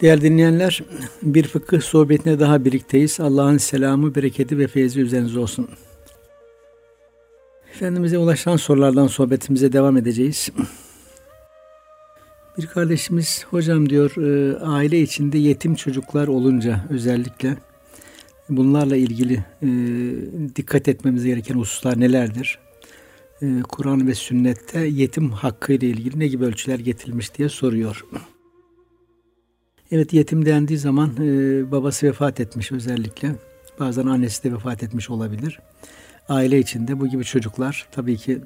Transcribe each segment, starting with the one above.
Değerli dinleyenler, bir fıkıh sohbetine daha birlikteyiz. Allah'ın selamı, bereketi ve feyzi üzerinize olsun. Efendimiz'e ulaşan sorulardan sohbetimize devam edeceğiz. Bir kardeşimiz, hocam diyor, e, aile içinde yetim çocuklar olunca özellikle bunlarla ilgili e, dikkat etmemiz gereken hususlar nelerdir? E, Kur'an ve sünnette yetim hakkı ile ilgili ne gibi ölçüler getirilmiş diye soruyor. Evet yetim dendiği zaman e, babası vefat etmiş özellikle. Bazen annesi de vefat etmiş olabilir. Aile içinde bu gibi çocuklar tabii ki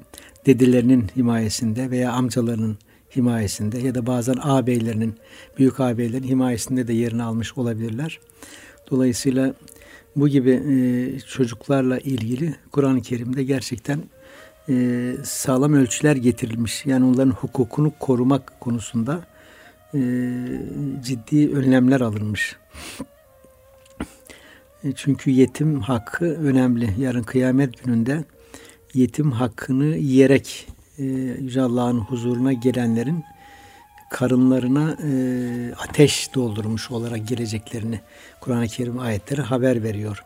dedelerinin himayesinde veya amcalarının himayesinde ya da bazen ağabeylerinin, büyük ağabeylerin himayesinde de yerini almış olabilirler. Dolayısıyla bu gibi e, çocuklarla ilgili Kur'an-ı Kerim'de gerçekten e, sağlam ölçüler getirilmiş. Yani onların hukukunu korumak konusunda e, ciddi önlemler alınmış. E, çünkü yetim hakkı önemli. Yarın kıyamet gününde yetim hakkını yiyerek e, Yüce Allah'ın huzuruna gelenlerin karınlarına e, ateş doldurmuş olarak geleceklerini Kur'an-ı Kerim ayetleri haber veriyor.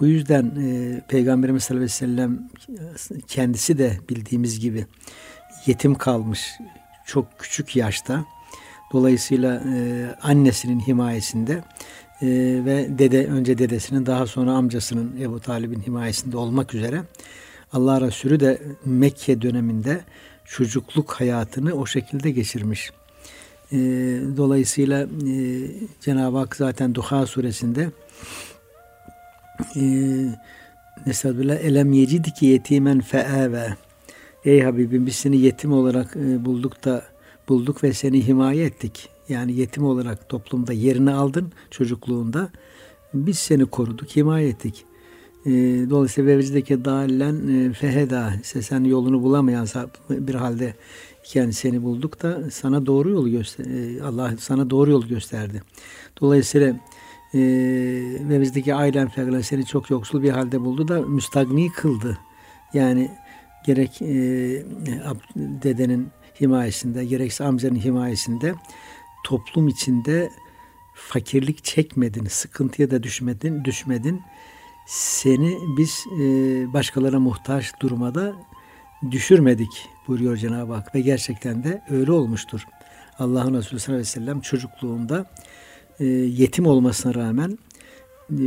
Bu yüzden e, Peygamberimiz sallallahu aleyhi ve sellem kendisi de bildiğimiz gibi yetim kalmış çok küçük yaşta. Dolayısıyla e, annesinin himayesinde e, ve dede önce dedesinin daha sonra amcasının Ebu Talib'in himayesinde olmak üzere Allah Resulü de Mekke döneminde çocukluk hayatını o şekilde geçirmiş. E, dolayısıyla e, Cenab-ı Hak zaten Duha suresinde e, Nesabüllah elem yecidiki yetimen fe'eve Ey Habibim biz seni yetim olarak e, bulduk da bulduk ve seni himaye ettik. Yani yetim olarak toplumda yerini aldın çocukluğunda. Biz seni koruduk, himaye ettik. E, dolayısıyla vevcideki dalen e, feheda ise sen yolunu bulamayan bir halde iken seni bulduk da sana doğru yolu göster e, Allah sana doğru yol gösterdi. Dolayısıyla e, ailen fegla seni çok yoksul bir halde buldu da müstagni kıldı. Yani gerek e, dedenin himayesinde, gerekse amcanın himayesinde toplum içinde fakirlik çekmedin, sıkıntıya da düşmedin, düşmedin. Seni biz e, başkalarına muhtaç durmada düşürmedik buyuruyor Cenab-ı Hak ve gerçekten de öyle olmuştur. Allah'ın Resulü sallallahu aleyhi ve sellem çocukluğunda e, yetim olmasına rağmen e,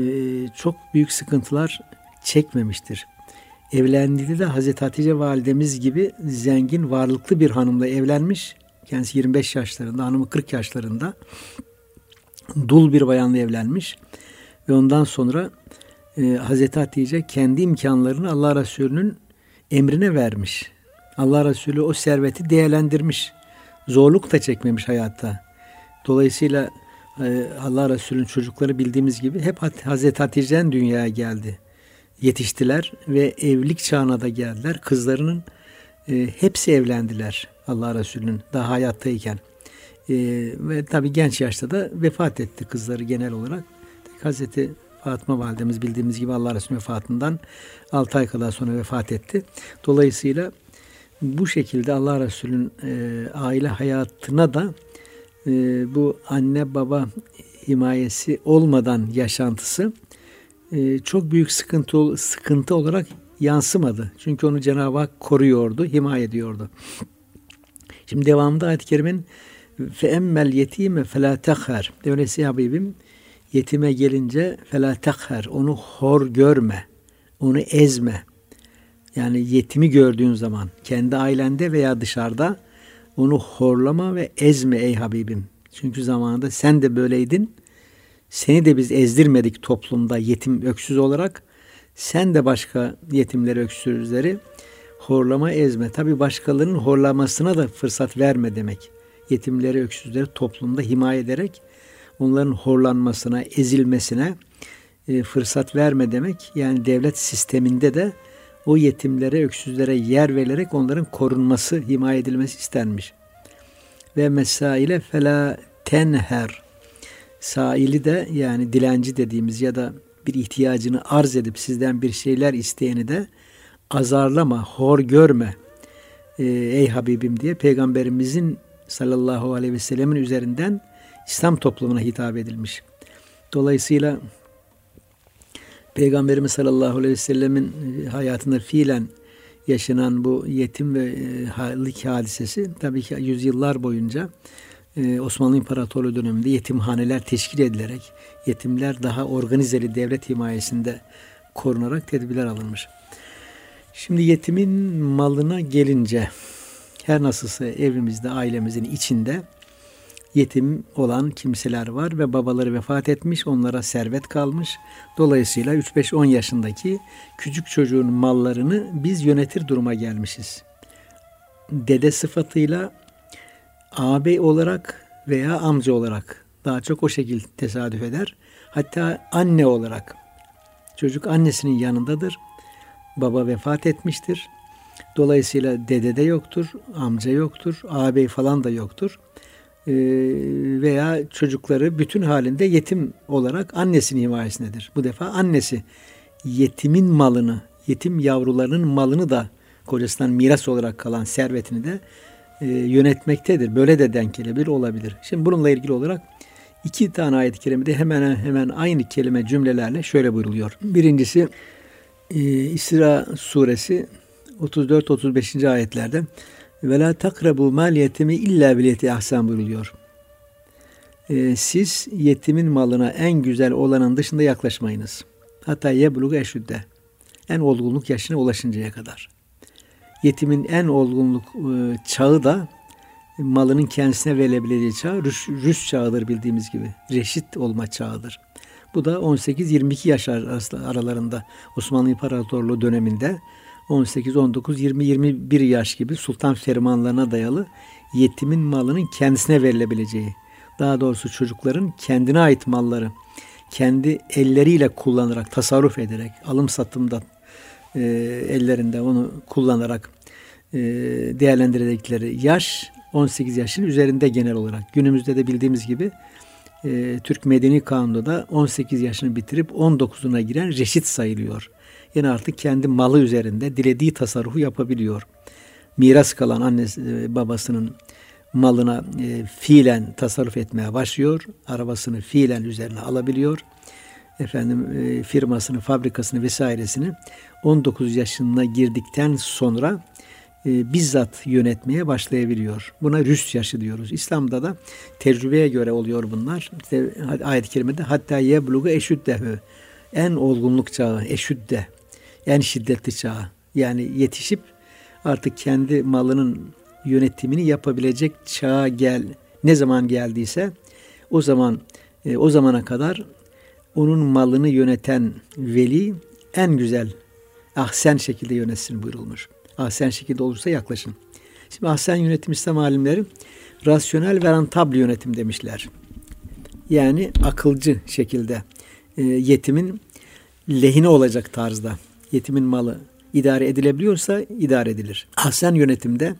çok büyük sıkıntılar çekmemiştir. Evlendiğinde de Hazreti Hatice validemiz gibi zengin, varlıklı bir hanımla evlenmiş. Kendisi 25 yaşlarında, hanımı 40 yaşlarında. Dul bir bayanla evlenmiş. Ve ondan sonra e, Hazreti Hatice kendi imkanlarını Allah Resulü'nün emrine vermiş. Allah Resulü o serveti değerlendirmiş. Zorluk da çekmemiş hayatta. Dolayısıyla e, Allah Resulü'nün çocukları bildiğimiz gibi hep Hazreti Hatice'den dünyaya geldi yetiştiler ve evlilik çağına da geldiler. Kızlarının e, hepsi evlendiler Allah Resulü'nün daha hayattayken. E, ve tabi genç yaşta da vefat etti kızları genel olarak. Hazreti Fatıma validemiz bildiğimiz gibi Allah Resulü vefatından 6 ay kadar sonra vefat etti. Dolayısıyla bu şekilde Allah Resulü'nün e, aile hayatına da e, bu anne baba himayesi olmadan yaşantısı e, çok büyük sıkıntı sıkıntı olarak yansımadı. Çünkü onu Cenab-ı Hak koruyordu, himaye ediyordu. Şimdi devamında ayet-i kerimenin fe emmel yetime felâ tekhar. Öyleyse Habibim yetime gelince felâ tekhar. Onu hor görme. Onu ezme. Yani yetimi gördüğün zaman kendi ailende veya dışarıda onu horlama ve ezme ey Habibim. Çünkü zamanında sen de böyleydin. Seni de biz ezdirmedik toplumda yetim öksüz olarak. Sen de başka yetimleri, öksüzleri horlama ezme. Tabi başkalarının horlamasına da fırsat verme demek. Yetimleri, öksüzleri toplumda himaye ederek onların horlanmasına, ezilmesine e, fırsat verme demek. Yani devlet sisteminde de o yetimlere, öksüzlere yer verilerek onların korunması, himaye edilmesi istenmiş. Ve mesaile fela tenher saili de yani dilenci dediğimiz ya da bir ihtiyacını arz edip sizden bir şeyler isteyeni de azarlama, hor görme e, ey Habibim diye Peygamberimizin sallallahu aleyhi ve sellemin üzerinden İslam toplumuna hitap edilmiş. Dolayısıyla Peygamberimiz sallallahu aleyhi ve sellemin e, hayatında fiilen yaşanan bu yetim ve halik hadisesi tabii ki yüzyıllar boyunca e, Osmanlı İmparatorluğu döneminde yetimhaneler teşkil edilerek yetimler daha organizeli devlet himayesinde korunarak tedbirler alınmış. Şimdi yetimin malına gelince her nasılsa evimizde, ailemizin içinde yetim olan kimseler var ve babaları vefat etmiş, onlara servet kalmış. Dolayısıyla 3-5-10 yaşındaki küçük çocuğun mallarını biz yönetir duruma gelmişiz. Dede sıfatıyla ağabey olarak veya amca olarak daha çok o şekilde tesadüf eder. Hatta anne olarak çocuk annesinin yanındadır. Baba vefat etmiştir. Dolayısıyla dede de yoktur, amca yoktur, ağabey falan da yoktur. Ee, veya çocukları bütün halinde yetim olarak annesinin himayesindedir. Bu defa annesi yetimin malını, yetim yavrularının malını da kocasından miras olarak kalan servetini de e, yönetmektedir. Böyle de denk gelebilir, olabilir. Şimdi bununla ilgili olarak iki tane ayet-i kerimede hemen hemen aynı kelime cümlelerle şöyle buyruluyor. Birincisi e, İsra suresi 34-35. ayetlerde ve la takrabu mal yetimi illa bileti ahsan buyuruluyor. E, siz yetimin malına en güzel olanın dışında yaklaşmayınız. Hatta yebluğu eşüdde. En olgunluk yaşına ulaşıncaya kadar. Yetimin en olgunluk e, çağı da malının kendisine verilebileceği çağ rüş, rüş çağıdır bildiğimiz gibi. Reşit olma çağıdır. Bu da 18-22 yaş aralarında Osmanlı İmparatorluğu döneminde 18, 19, 20, 21 yaş gibi sultan fermanlarına dayalı yetimin malının kendisine verilebileceği, daha doğrusu çocukların kendine ait malları kendi elleriyle kullanarak, tasarruf ederek, alım satımda e, ellerinde onu kullanarak e, değerlendirdikleri yaş 18 yaşın üzerinde genel olarak. Günümüzde de bildiğimiz gibi e, Türk Medeni Kanunu'nda da 18 yaşını bitirip 19'una giren reşit sayılıyor. Yani artık kendi malı üzerinde dilediği tasarrufu yapabiliyor. Miras kalan annesi e, babasının malına e, fiilen tasarruf etmeye başlıyor. Arabasını fiilen üzerine alabiliyor. Efendim e, firmasını, fabrikasını vesairesini 19 yaşına girdikten sonra e, bizzat yönetmeye başlayabiliyor. Buna rüst yaşı diyoruz. İslam'da da tecrübeye göre oluyor bunlar. İşte ayet-i kerimede hatta yeblugu eşüddehü en olgunluk çağı eşüdde en şiddetli çağı. Yani yetişip artık kendi malının yönetimini yapabilecek çağa gel ne zaman geldiyse o zaman e, o zamana kadar onun malını yöneten veli en güzel ahsen şekilde yönetsin buyurulmuş. Ahsen şekilde olursa yaklaşın. Şimdi ahsen yönetim İslam alimleri rasyonel ve rentabl yönetim demişler. Yani akılcı şekilde e, yetimin lehine olacak tarzda yetimin malı idare edilebiliyorsa idare edilir. Ahsen yönetimde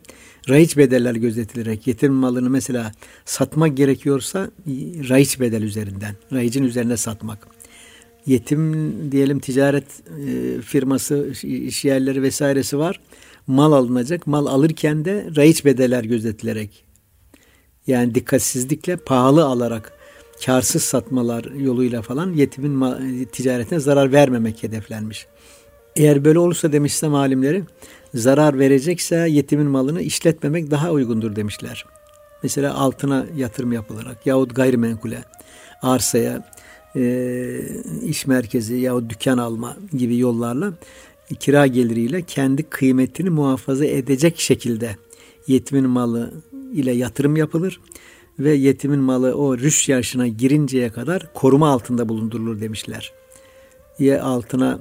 raiç bedeller gözetilerek yetim malını mesela satmak gerekiyorsa raiç bedel üzerinden, raicin üzerine satmak. Yetim diyelim ticaret e, firması, iş yerleri vesairesi var. Mal alınacak. Mal alırken de raiç bedeller gözetilerek yani dikkatsizlikle pahalı alarak karsız satmalar yoluyla falan yetimin ticaretine zarar vermemek hedeflenmiş. Eğer böyle olursa demiş İslam alimleri zarar verecekse yetimin malını işletmemek daha uygundur demişler. Mesela altına yatırım yapılarak yahut gayrimenkule, arsaya, iş merkezi yahut dükkan alma gibi yollarla kira geliriyle kendi kıymetini muhafaza edecek şekilde yetimin malı ile yatırım yapılır ve yetimin malı o rüş yaşına girinceye kadar koruma altında bulundurulur demişler. Ya altına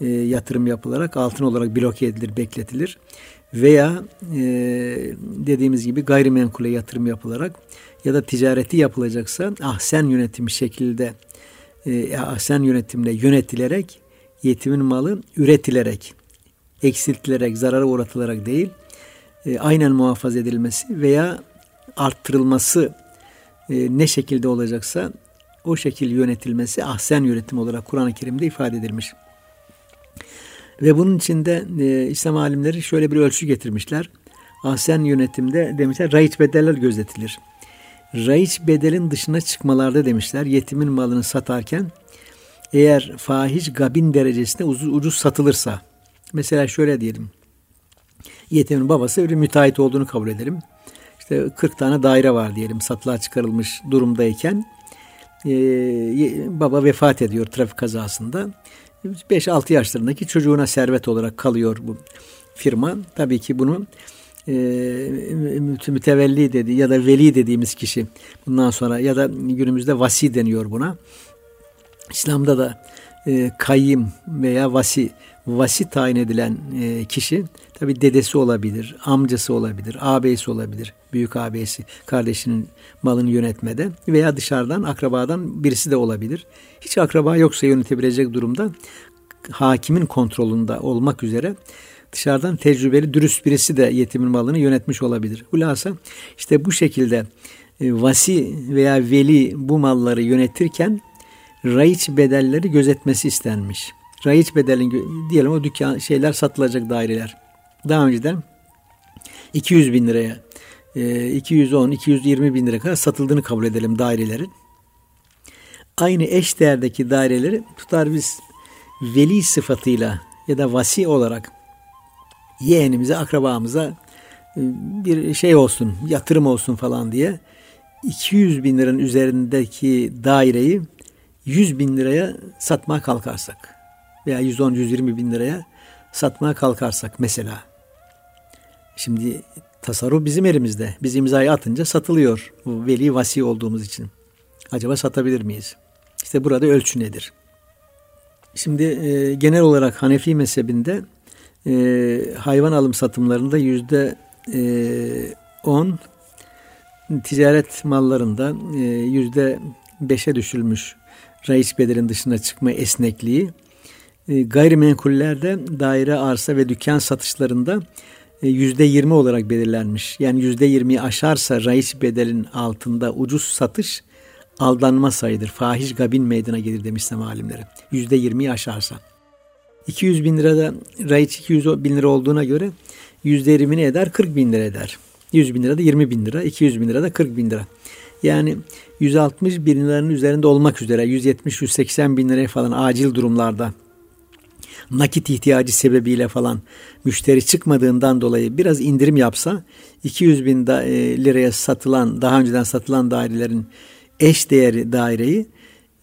e, yatırım yapılarak altın olarak bloke edilir, bekletilir. Veya e, dediğimiz gibi gayrimenkule yatırım yapılarak ya da ticareti yapılacaksa ahsen yönetimi şekilde e, ahsen yönetimle yönetilerek yetimin malı üretilerek, eksiltilerek, zarara uğratılarak değil, e, aynen muhafaza edilmesi veya arttırılması e, ne şekilde olacaksa o şekil yönetilmesi ahsen yönetim olarak Kur'an-ı Kerim'de ifade edilmiş. Ve bunun içinde e, İslam alimleri şöyle bir ölçü getirmişler. Ahsen yönetimde demişler rayit bedeller gözetilir. Raiç bedelin dışına çıkmalarda demişler. Yetimin malını satarken eğer fahiş gabin derecesinde ucuz, ucuz satılırsa mesela şöyle diyelim yetimin babası bir müteahhit olduğunu kabul edelim. İşte 40 tane daire var diyelim satılığa çıkarılmış durumdayken e, baba vefat ediyor trafik kazasında. 5-6 yaşlarındaki çocuğuna servet olarak kalıyor bu firma. Tabii ki bunu e, mütevelli dedi ya da veli dediğimiz kişi bundan sonra ya da günümüzde vasi deniyor buna. İslam'da da e, kayyım veya vasi vasi tayin edilen e, kişi tabi dedesi olabilir, amcası olabilir, ağabeysi olabilir, büyük ağabeysi, kardeşinin malını yönetmede veya dışarıdan akrabadan birisi de olabilir. Hiç akraba yoksa yönetebilecek durumda hakimin kontrolünde olmak üzere dışarıdan tecrübeli, dürüst birisi de yetimin malını yönetmiş olabilir. Hulasa işte bu şekilde e, vasi veya veli bu malları yönetirken raiç bedelleri gözetmesi istenmiş. Raiç bedelin diyelim o dükkan şeyler satılacak daireler. Daha önceden 200 bin liraya 210, 220 bin lira kadar satıldığını kabul edelim dairelerin. Aynı eş değerdeki daireleri tutar biz veli sıfatıyla ya da vasi olarak yeğenimize, akrabamıza e, bir şey olsun, yatırım olsun falan diye 200 bin liranın üzerindeki daireyi 100 bin liraya satmaya kalkarsak veya 110-120 bin liraya satmaya kalkarsak mesela şimdi tasarruf bizim elimizde. Biz imzayı atınca satılıyor. Bu veli vasi olduğumuz için. Acaba satabilir miyiz? İşte burada ölçü nedir? Şimdi e, genel olarak Hanefi mezhebinde e, hayvan alım satımlarında yüzde e, on ticaret mallarında e, yüzde beşe düşülmüş reis bedelin dışına çıkma esnekliği e, gayrimenkullerde daire, arsa ve dükkan satışlarında yüzde yirmi olarak belirlenmiş. Yani yüzde yirmi aşarsa reis bedelin altında ucuz satış aldanma sayıdır. Fahiş gabin meydana gelir demiş alimleri. Yüzde yirmi aşarsa. 200 bin lirada raiç 200 bin lira olduğuna göre yüzde yirmi eder? 40 bin lira eder. 100 bin lira da 20 bin lira, 200 bin lira da 40 bin lira. Yani 160 bin liranın üzerinde olmak üzere 170-180 bin liraya falan acil durumlarda nakit ihtiyacı sebebiyle falan müşteri çıkmadığından dolayı biraz indirim yapsa 200 bin e, liraya satılan daha önceden satılan dairelerin eş değeri daireyi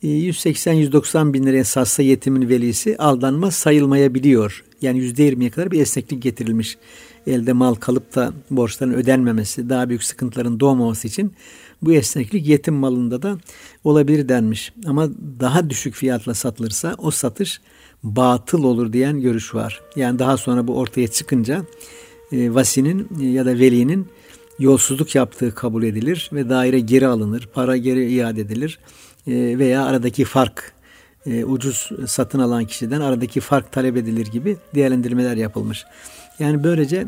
180-190 e, bin liraya satsa yetimin velisi aldanma sayılmayabiliyor. Yani %20'ye kadar bir esneklik getirilmiş. Elde mal kalıp da borçların ödenmemesi, daha büyük sıkıntıların doğmaması için bu esneklik yetim malında da olabilir denmiş. Ama daha düşük fiyatla satılırsa o satış batıl olur diyen görüş var. Yani daha sonra bu ortaya çıkınca e, vasinin ya da velinin yolsuzluk yaptığı kabul edilir ve daire geri alınır, para geri iade edilir e, veya aradaki fark e, ucuz satın alan kişiden aradaki fark talep edilir gibi değerlendirmeler yapılmış. Yani böylece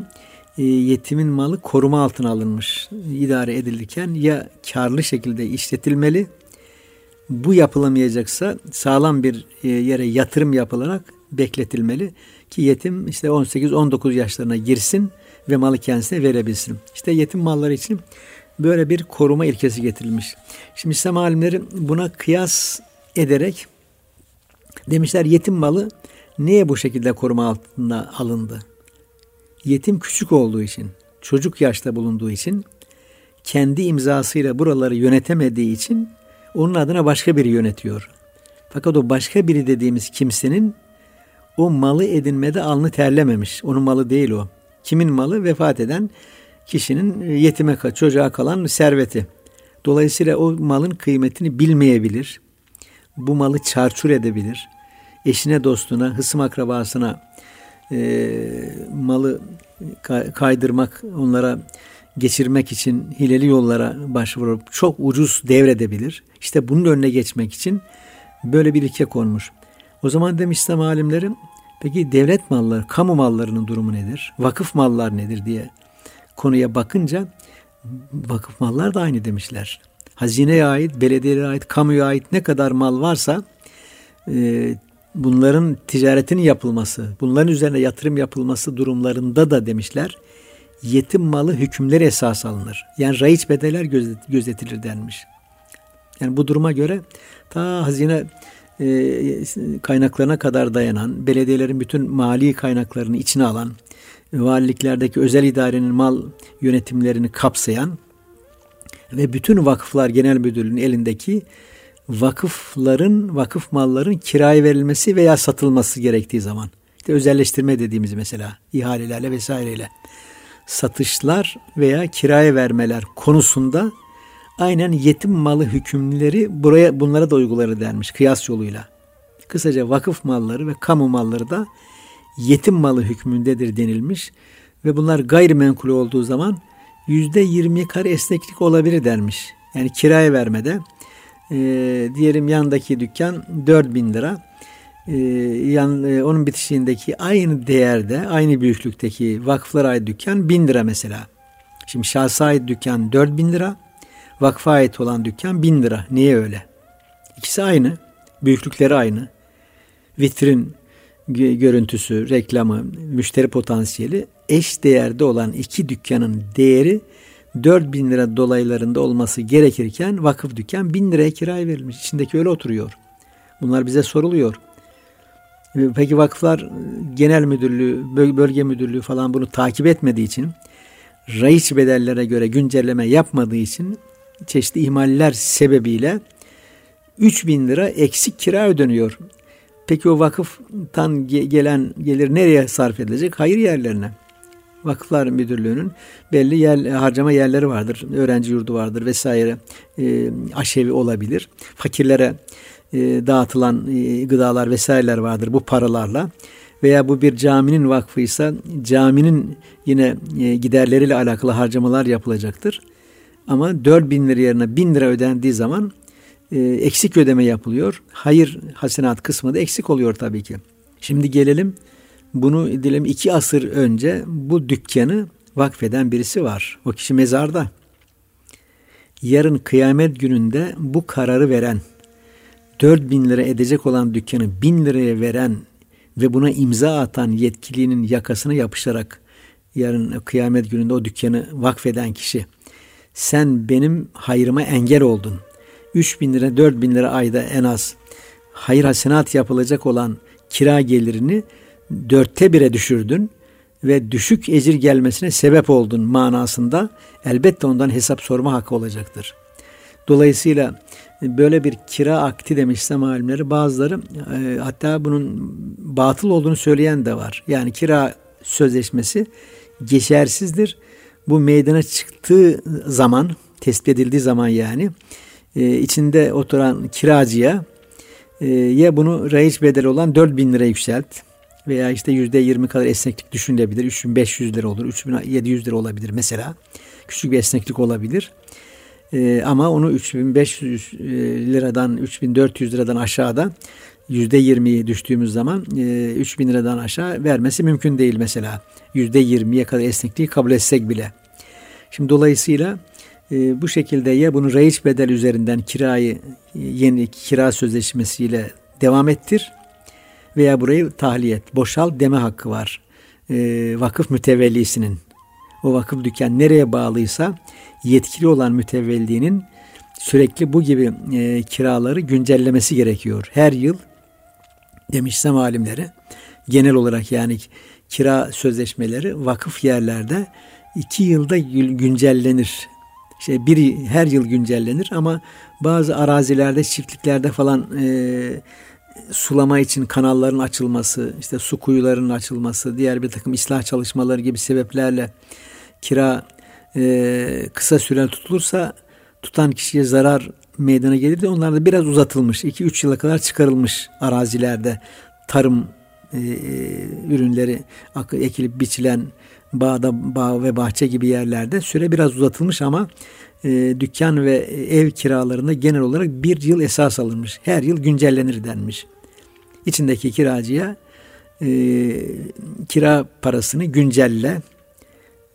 e, yetimin malı koruma altına alınmış, idare edilirken ya karlı şekilde işletilmeli, bu yapılamayacaksa sağlam bir e, yere yatırım yapılarak bekletilmeli ki yetim işte 18-19 yaşlarına girsin ve malı kendisine verebilsin. İşte yetim malları için böyle bir koruma ilkesi getirilmiş. Şimdi İslam alimleri buna kıyas ederek demişler yetim malı niye bu şekilde koruma altında alındı? Yetim küçük olduğu için, çocuk yaşta bulunduğu için, kendi imzasıyla buraları yönetemediği için onun adına başka biri yönetiyor. Fakat o başka biri dediğimiz kimsenin o malı edinmede alnı terlememiş. Onun malı değil o. Kimin malı? Vefat eden kişinin e, yetime çocuğa kalan serveti. Dolayısıyla o malın kıymetini bilmeyebilir. Bu malı çarçur edebilir. Eşine, dostuna, hısım akrabasına e, malı kaydırmak, onlara geçirmek için hileli yollara başvurup çok ucuz devredebilir. İşte bunun önüne geçmek için böyle bir ilke konmuş. O zaman demiş İslam alimleri peki devlet malları, kamu mallarının durumu nedir? Vakıf mallar nedir diye konuya bakınca vakıf mallar da aynı demişler. Hazineye ait, belediyeye ait, kamuya ait ne kadar mal varsa e, bunların ticaretinin yapılması, bunların üzerine yatırım yapılması durumlarında da demişler yetim malı hükümleri esas alınır. Yani raiç bedeller gözetilir denmiş. Yani bu duruma göre ta hazine e, kaynaklarına kadar dayanan, belediyelerin bütün mali kaynaklarını içine alan, valiliklerdeki özel idarenin mal yönetimlerini kapsayan ve bütün vakıflar genel müdürlüğünün elindeki vakıfların, vakıf malların kiraya verilmesi veya satılması gerektiği zaman. İşte özelleştirme dediğimiz mesela ihalelerle vesaireyle satışlar veya kiraya vermeler konusunda aynen yetim malı hükümleri buraya bunlara da uyguları denmiş kıyas yoluyla. Kısaca vakıf malları ve kamu malları da yetim malı hükmündedir denilmiş ve bunlar gayrimenkul olduğu zaman yüzde yirmi kare esneklik olabilir denmiş. Yani kiraya vermede e, diyelim yandaki dükkan 4000 lira e, yan, e, onun bitişiğindeki aynı değerde aynı büyüklükteki vakıflara ait dükkan 1000 lira mesela. Şimdi şahsa ait dükkan 4000 lira vakfa ait olan dükkan 1000 lira. Niye öyle? İkisi aynı. Büyüklükleri aynı. Vitrin görüntüsü, reklamı, müşteri potansiyeli eş değerde olan iki dükkanın değeri 4 bin lira dolaylarında olması gerekirken vakıf dükkan 1000 liraya kiraya verilmiş. İçindeki öyle oturuyor. Bunlar bize soruluyor. Peki vakıflar genel müdürlüğü, bölge müdürlüğü falan bunu takip etmediği için, raiç bedellere göre güncelleme yapmadığı için çeşitli ihmaller sebebiyle 3 bin lira eksik kira ödeniyor. Peki o vakıftan gelen gelir nereye sarf edilecek? Hayır yerlerine. Vakıflar Müdürlüğü'nün belli yer, harcama yerleri vardır. Öğrenci yurdu vardır vesaire. E, aşevi olabilir. Fakirlere e, dağıtılan e, gıdalar vesaireler vardır bu paralarla. Veya bu bir caminin vakfıysa caminin yine e, giderleriyle alakalı harcamalar yapılacaktır. Ama 4 bin lira yerine 1000 lira ödendiği zaman e, eksik ödeme yapılıyor. Hayır hasenat kısmı da eksik oluyor tabii ki. Şimdi gelelim bunu diyelim iki asır önce bu dükkanı vakfeden birisi var. O kişi mezarda. Yarın kıyamet gününde bu kararı veren, 4 bin lira edecek olan dükkanı bin liraya veren ve buna imza atan yetkilinin yakasına yapışarak yarın kıyamet gününde o dükkanı vakfeden kişi sen benim hayrıma engel oldun. 3 bin lira 4 bin lira ayda en az hayır hasenat yapılacak olan kira gelirini dörtte bire düşürdün ve düşük ecir gelmesine sebep oldun manasında elbette ondan hesap sorma hakkı olacaktır. Dolayısıyla böyle bir kira akti demiş İslam alimleri bazıları e, hatta bunun batıl olduğunu söyleyen de var. Yani kira sözleşmesi geçersizdir. Bu meydana çıktığı zaman tespit edildiği zaman yani e, içinde oturan kiracıya e, ya bunu reis bedeli olan 4000 lira yükselt veya işte yüzde yirmi kadar esneklik düşünülebilir. 3500 lira olur, 3700 lira olabilir mesela. Küçük bir esneklik olabilir. Ee, ama onu 3500 e, liradan 3400 liradan aşağıda yüzde yirmiye düştüğümüz zaman e, 3000 liradan aşağı vermesi mümkün değil mesela. Yüzde yirmiye kadar esnekliği kabul etsek bile. Şimdi dolayısıyla e, bu şekilde ya bunu reis bedel üzerinden kirayı yeni kira sözleşmesiyle devam ettir veya burayı tahliye et, boşal deme hakkı var. E, vakıf mütevellisinin. O vakıf dükkan nereye bağlıysa yetkili olan mütevellinin sürekli bu gibi e, kiraları güncellemesi gerekiyor. Her yıl demişsem alimleri genel olarak yani kira sözleşmeleri vakıf yerlerde iki yılda güncellenir. İşte biri her yıl güncellenir ama bazı arazilerde, çiftliklerde falan e, sulama için kanalların açılması, işte su kuyularının açılması, diğer bir takım ıslah çalışmaları gibi sebeplerle kira e, kısa süre tutulursa tutan kişiye zarar meydana gelir de onlar da biraz uzatılmış. 2-3 yıla kadar çıkarılmış arazilerde tarım e, ürünleri ekilip biçilen bağda bağ ve bahçe gibi yerlerde süre biraz uzatılmış ama e, dükkan ve ev kiralarında genel olarak bir yıl esas alınmış. Her yıl güncellenir denmiş. İçindeki kiracıya e, kira parasını güncelle.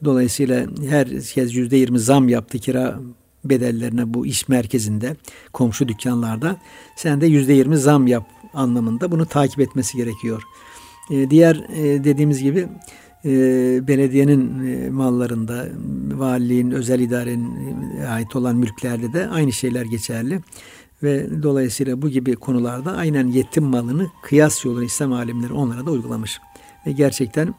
Dolayısıyla herkes yüzde yirmi zam yaptı kira bedellerine bu iş merkezinde, komşu dükkanlarda. Sen de yüzde yirmi zam yap anlamında bunu takip etmesi gerekiyor. E, diğer e, dediğimiz gibi e, belediyenin e, mallarında, valiliğin, özel idarenin e, ait olan mülklerde de aynı şeyler geçerli. Ve dolayısıyla bu gibi konularda aynen yetim malını kıyas yoluyla İslam alimleri onlara da uygulamış. Ve gerçekten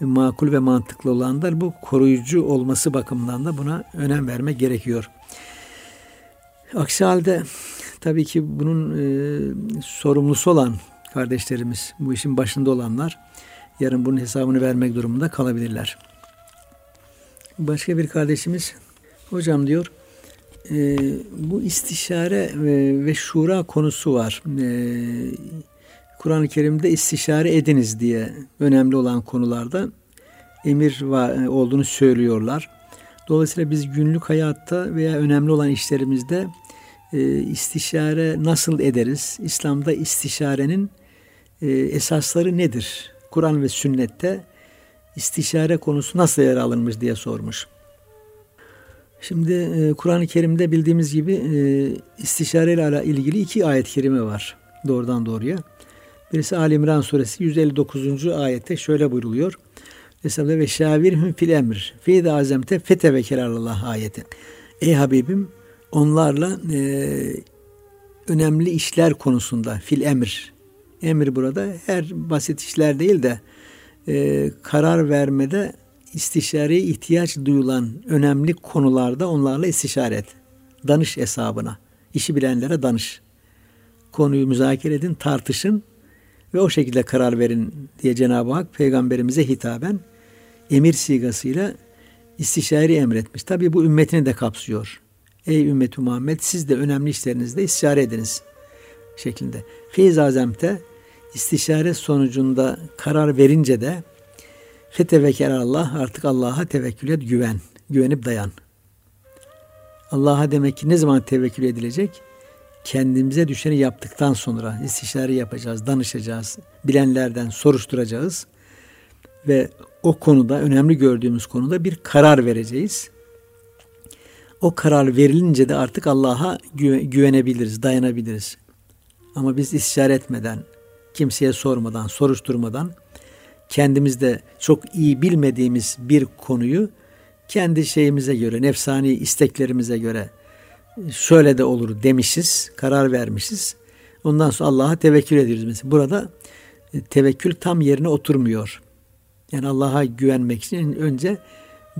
makul ve mantıklı olanlar bu koruyucu olması bakımından da buna önem vermek gerekiyor. Aksi halde tabii ki bunun e, sorumlusu olan kardeşlerimiz, bu işin başında olanlar yarın bunun hesabını vermek durumunda kalabilirler. Başka bir kardeşimiz, hocam diyor, e, bu istişare ve, ve şura konusu var. E, Kur'an-ı Kerim'de istişare ediniz diye önemli olan konularda emir var, olduğunu söylüyorlar. Dolayısıyla biz günlük hayatta veya önemli olan işlerimizde e, istişare nasıl ederiz? İslam'da istişarenin e, esasları nedir? Kur'an ve sünnette istişare konusu nasıl yer alınmış diye sormuş. Şimdi e, Kur'an-ı Kerim'de bildiğimiz gibi e, istişare ile ilgili iki ayet-i kerime var doğrudan doğruya. Birisi Ali İmran suresi 159. ayette şöyle buyruluyor. Mesela ve şavirhum fil emr. Fi de azemte fetevekel Allah ayeti. Ey Habibim onlarla e, önemli işler konusunda fil emir. Emir burada her basit işler değil de e, karar vermede istişareye ihtiyaç duyulan önemli konularda onlarla istişare et. Danış hesabına. İşi bilenlere danış. Konuyu müzakere edin, tartışın ve o şekilde karar verin diye Cenab-ı Hak peygamberimize hitaben emir sigasıyla istişare emretmiş. Tabi bu ümmetini de kapsıyor. Ey ümmeti Muhammed siz de önemli işlerinizde istişare ediniz şeklinde. Feyz azemte istişare sonucunda karar verince de fetevekkel Allah artık Allah'a tevekkül et güven. Güvenip dayan. Allah'a demek ki ne zaman tevekkül edilecek? Kendimize düşeni yaptıktan sonra istişare yapacağız, danışacağız, bilenlerden soruşturacağız ve o konuda önemli gördüğümüz konuda bir karar vereceğiz. O karar verilince de artık Allah'a güvenebiliriz, dayanabiliriz. Ama biz istişare etmeden, kimseye sormadan, soruşturmadan kendimizde çok iyi bilmediğimiz bir konuyu kendi şeyimize göre, nefsani isteklerimize göre şöyle de olur demişiz, karar vermişiz. Ondan sonra Allah'a tevekkül ediyoruz mesela. Burada e, tevekkül tam yerine oturmuyor. Yani Allah'a güvenmek için önce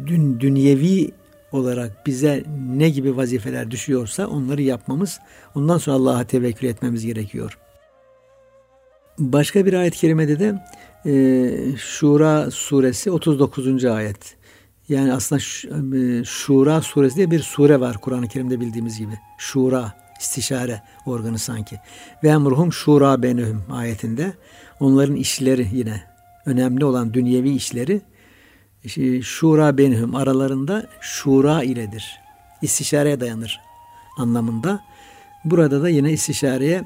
dün dünyevi olarak bize ne gibi vazifeler düşüyorsa onları yapmamız, ondan sonra Allah'a tevekkül etmemiz gerekiyor. Başka bir ayet-i kerimede de e, Şura suresi 39. ayet. Yani aslında e, Şura suresi diye bir sure var Kur'an-ı Kerim'de bildiğimiz gibi. Şura, istişare organı sanki. Ve emruhum şura benehum ayetinde onların işleri yine önemli olan dünyevi işleri şura benhum aralarında şura iledir. İstişareye dayanır anlamında. Burada da yine istişareye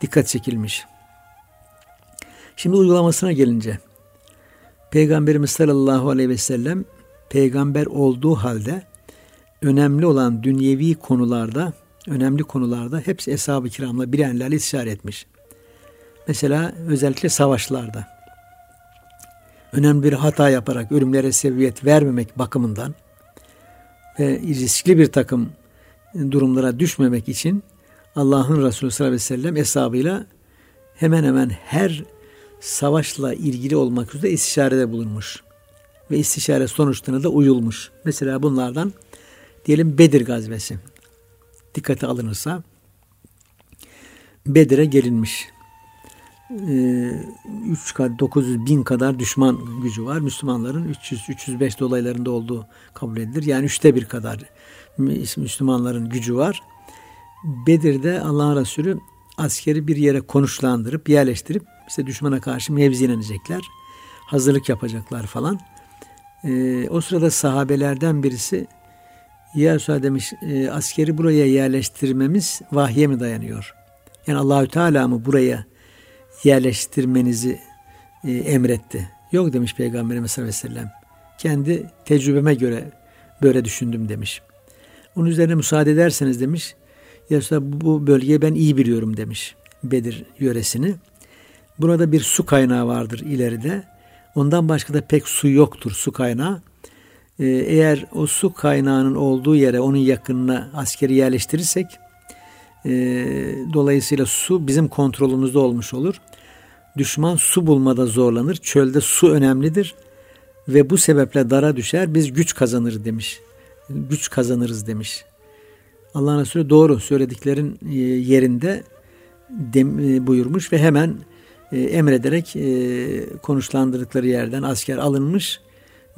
dikkat çekilmiş. Şimdi uygulamasına gelince Peygamberimiz sallallahu aleyhi ve sellem peygamber olduğu halde önemli olan dünyevi konularda, önemli konularda hepsi eshab-ı kiramla bilenlerle istişare etmiş. Mesela özellikle savaşlarda önemli bir hata yaparak ölümlere seviyet vermemek bakımından ve riskli bir takım durumlara düşmemek için Allah'ın Resulü sallallahu aleyhi ve sellem hesabıyla hemen hemen her savaşla ilgili olmak üzere istişarede bulunmuş. Ve istişare sonuçlarına da uyulmuş. Mesela bunlardan diyelim Bedir gazvesi. Dikkate alınırsa Bedir'e gelinmiş. 3 kadar 900 bin kadar düşman gücü var. Müslümanların 300-305 dolaylarında olduğu kabul edilir. Yani üçte bir kadar Müslümanların gücü var. Bedir'de Allah'ın Resulü askeri bir yere konuşlandırıp yerleştirip işte düşmana karşı mevzilenecekler. Hazırlık yapacaklar falan. Ee, o sırada sahabelerden birisi Ya Resulallah demiş e, askeri buraya yerleştirmemiz vahye mi dayanıyor? Yani Allahü Teala mı buraya yerleştirmenizi e, emretti. Yok demiş Peygamberimiz sallallahu aleyhi ve sellem. Kendi tecrübeme göre böyle düşündüm demiş. Onun üzerine müsaade ederseniz demiş. Ya bu bölgeyi ben iyi biliyorum demiş. Bedir yöresini. Burada bir su kaynağı vardır ileride. Ondan başka da pek su yoktur, su kaynağı. Ee, eğer o su kaynağının olduğu yere, onun yakınına askeri yerleştirirsek, e, dolayısıyla su bizim kontrolümüzde olmuş olur. Düşman su bulmada zorlanır. Çölde su önemlidir ve bu sebeple dara düşer. Biz güç kazanır demiş. Güç kazanırız demiş. Allah Resulü doğru söylediklerin e, yerinde e, buyurmuş ve hemen e, emrederek konuşlandırdıkları yerden asker alınmış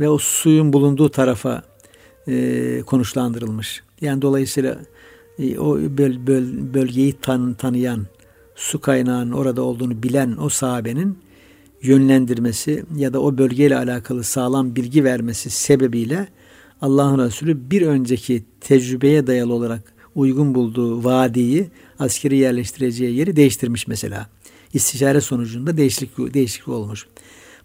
ve o suyun bulunduğu tarafa konuşlandırılmış. Yani dolayısıyla o böl, böl, bölgeyi tan, tanıyan, su kaynağının orada olduğunu bilen o sahabenin yönlendirmesi ya da o bölgeyle alakalı sağlam bilgi vermesi sebebiyle Allah'ın Resulü bir önceki tecrübeye dayalı olarak uygun bulduğu vadiyi askeri yerleştireceği yeri değiştirmiş mesela. İstişare sonucunda değişiklik, değişiklik olmuş.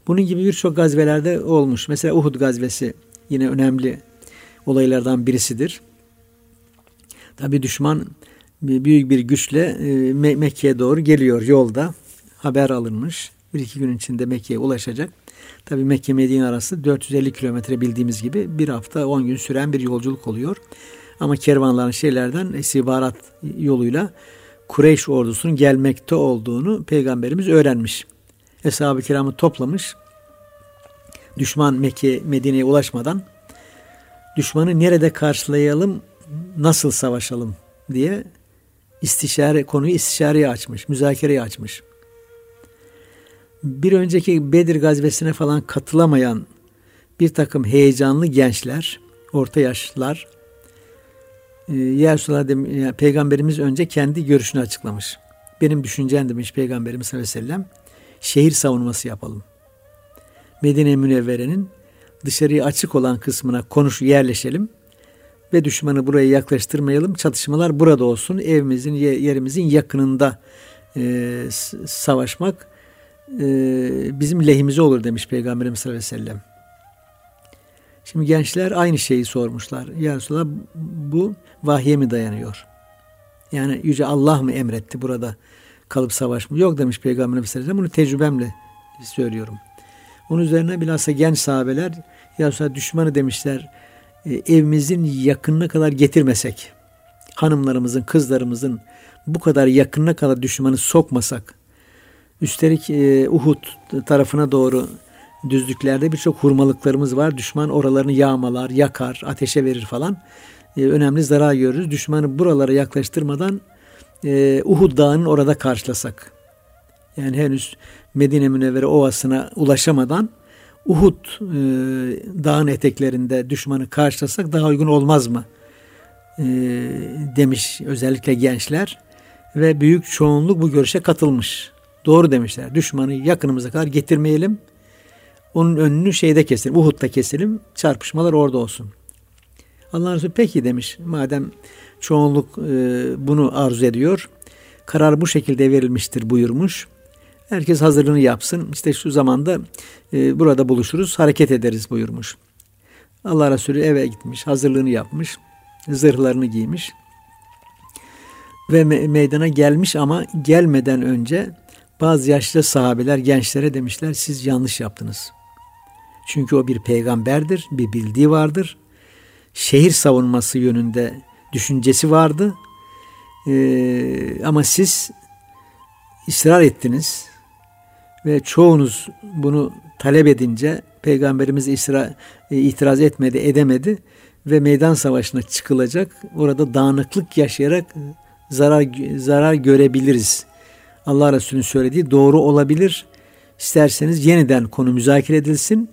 Bunun gibi birçok gazvelerde olmuş. Mesela Uhud gazvesi yine önemli olaylardan birisidir. Tabi düşman büyük bir güçle e, Mekke'ye doğru geliyor yolda. Haber alınmış. Bir iki gün içinde Mekke'ye ulaşacak. Tabi Mekke Medine arası 450 kilometre bildiğimiz gibi bir hafta 10 gün süren bir yolculuk oluyor. Ama kervanların şeylerden istihbarat yoluyla Kureyş ordusunun gelmekte olduğunu peygamberimiz öğrenmiş. Eshab-ı kiramı toplamış. Düşman Mekke Medine'ye ulaşmadan düşmanı nerede karşılayalım, nasıl savaşalım diye istişare konuyu istişareye açmış, müzakereye açmış bir önceki Bedir gazvesine falan katılamayan bir takım heyecanlı gençler, orta yaşlılar, e, ya Resulallah yani Peygamberimiz önce kendi görüşünü açıklamış. Benim düşüncem demiş Peygamberimiz sallallahu aleyhi ve sellem, şehir savunması yapalım. Medine Münevvere'nin dışarıya açık olan kısmına konuş yerleşelim ve düşmanı buraya yaklaştırmayalım. Çatışmalar burada olsun. Evimizin, yerimizin yakınında e, savaşmak e, bizim lehimize olur demiş Peygamberimiz sallallahu aleyhi ve sellem. Şimdi gençler aynı şeyi sormuşlar. Ya Resulallah bu vahye mi dayanıyor? Yani Yüce Allah mı emretti burada kalıp savaş mı? Yok demiş ve sellem. Bunu tecrübemle söylüyorum. Onun üzerine bilhassa genç sahabeler ya Resulallah düşmanı demişler e, evimizin yakınına kadar getirmesek hanımlarımızın, kızlarımızın bu kadar yakınına kadar düşmanı sokmasak Üstelik e, Uhud tarafına doğru düzlüklerde birçok hurmalıklarımız var. Düşman oralarını yağmalar, yakar, ateşe verir falan. E, önemli zarar görürüz. Düşmanı buralara yaklaştırmadan e, Uhud Dağı'nın orada karşılasak. Yani henüz Medine Münevvere Ovası'na ulaşamadan Uhud e, dağın eteklerinde düşmanı karşılasak daha uygun olmaz mı? E, demiş özellikle gençler ve büyük çoğunluk bu görüşe katılmış. Doğru demişler. Düşmanı yakınımıza kadar getirmeyelim. Onun önünü şeyde keselim. Uhud'da keselim. Çarpışmalar orada olsun. Allah Resulü peki demiş. Madem çoğunluk e, bunu arzu ediyor. Karar bu şekilde verilmiştir buyurmuş. Herkes hazırlığını yapsın. İşte şu zamanda e, burada buluşuruz, hareket ederiz buyurmuş. Allah Resulü eve gitmiş, hazırlığını yapmış, zırhlarını giymiş ve me- meydana gelmiş ama gelmeden önce bazı yaşlı sahabeler gençlere demişler siz yanlış yaptınız. Çünkü o bir peygamberdir, bir bildiği vardır. Şehir savunması yönünde düşüncesi vardı. Ee, ama siz ısrar ettiniz ve çoğunuz bunu talep edince peygamberimiz isra, e, itiraz etmedi, edemedi ve meydan savaşına çıkılacak. Orada dağınıklık yaşayarak zarar zarar görebiliriz Allah Resulü'nün söylediği doğru olabilir. İsterseniz yeniden konu müzakere edilsin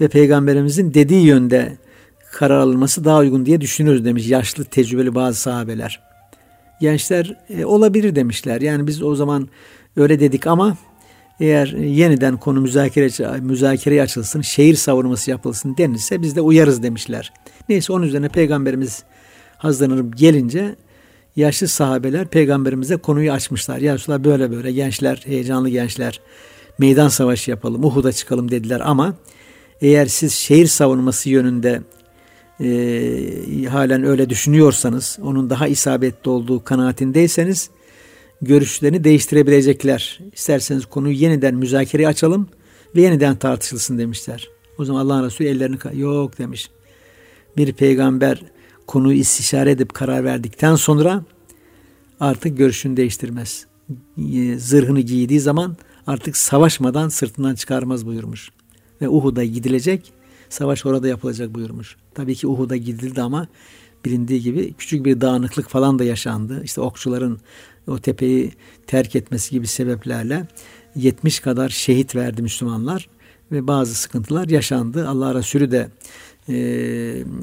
ve Peygamberimizin dediği yönde karar alınması daha uygun diye düşünürüz demiş yaşlı tecrübeli bazı sahabeler. Gençler e, olabilir demişler. Yani biz o zaman öyle dedik ama eğer yeniden konu müzakere müzakereye açılsın, şehir savunması yapılsın denirse biz de uyarız demişler. Neyse onun üzerine peygamberimiz hazırlanıp gelince yaşlı sahabeler peygamberimize konuyu açmışlar. Ya Resulallah böyle böyle gençler, heyecanlı gençler meydan savaşı yapalım, Uhud'a çıkalım dediler ama eğer siz şehir savunması yönünde e, halen öyle düşünüyorsanız, onun daha isabetli olduğu kanaatindeyseniz görüşlerini değiştirebilecekler. İsterseniz konuyu yeniden müzakereye açalım ve yeniden tartışılsın demişler. O zaman Allah'ın Resulü ellerini yok demiş. Bir peygamber konuyu istişare edip karar verdikten sonra artık görüşünü değiştirmez. Zırhını giydiği zaman artık savaşmadan sırtından çıkarmaz buyurmuş. Ve Uhud'a gidilecek, savaş orada yapılacak buyurmuş. Tabii ki Uhud'a gidildi ama bilindiği gibi küçük bir dağınıklık falan da yaşandı. İşte okçuların o tepeyi terk etmesi gibi sebeplerle 70 kadar şehit verdi Müslümanlar ve bazı sıkıntılar yaşandı. Allah Resulü de e,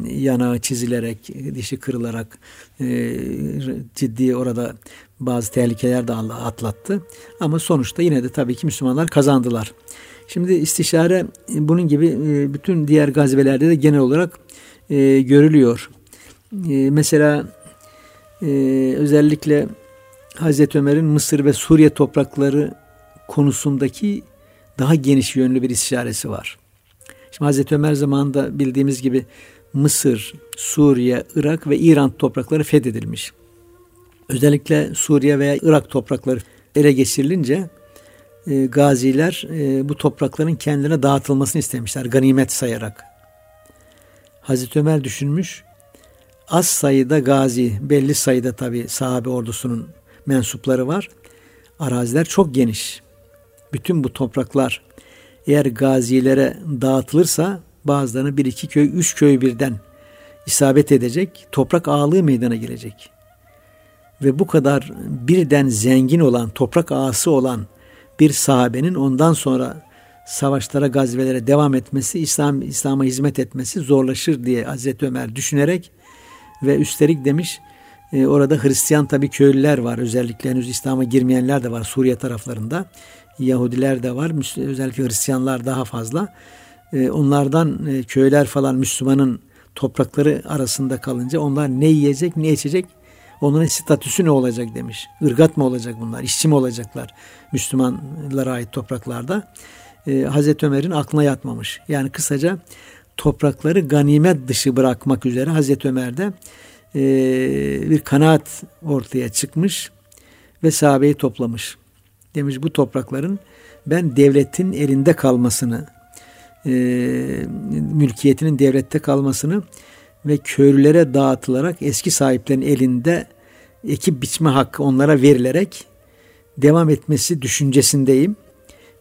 yanağı çizilerek, dişi kırılarak e, ciddi orada bazı tehlikeler de Allah atlattı. Ama sonuçta yine de tabii ki Müslümanlar kazandılar. Şimdi istişare bunun gibi e, bütün diğer gazvelerde de genel olarak e, görülüyor. E, mesela e, özellikle Hazreti Ömer'in Mısır ve Suriye toprakları konusundaki daha geniş yönlü bir istişaresi var. Şimdi Hazreti Ömer zamanında bildiğimiz gibi Mısır, Suriye, Irak ve İran toprakları fethedilmiş. Özellikle Suriye veya Irak toprakları ele geçirilince e, gaziler e, bu toprakların kendine dağıtılmasını istemişler ganimet sayarak. Hazreti Ömer düşünmüş az sayıda gazi belli sayıda tabi sahabe ordusunun mensupları var. Araziler çok geniş. Bütün bu topraklar eğer gazilere dağıtılırsa bazılarına bir iki köy, üç köy birden isabet edecek, toprak ağalığı meydana gelecek. Ve bu kadar birden zengin olan, toprak ağası olan bir sahabenin ondan sonra savaşlara, gazvelere devam etmesi, İslam İslam'a hizmet etmesi zorlaşır diye Hazreti Ömer düşünerek ve üstelik demiş e, orada Hristiyan tabi köylüler var. Özellikle henüz İslam'a girmeyenler de var Suriye taraflarında. Yahudiler de var. Özellikle Hristiyanlar daha fazla. E, onlardan e, köyler falan Müslümanın toprakları arasında kalınca onlar ne yiyecek ne içecek onların statüsü ne olacak demiş. Irgat mı olacak bunlar? İşçi mi olacaklar? Müslümanlara ait topraklarda. Ee, Hazreti Ömer'in aklına yatmamış. Yani kısaca toprakları ganimet dışı bırakmak üzere Hazreti Ömer'de e, bir kanaat ortaya çıkmış ve sahabeyi toplamış. Demiş bu toprakların ben devletin elinde kalmasını, e, mülkiyetinin devlette kalmasını ve köylülere dağıtılarak eski sahiplerin elinde ekip biçme hakkı onlara verilerek devam etmesi düşüncesindeyim.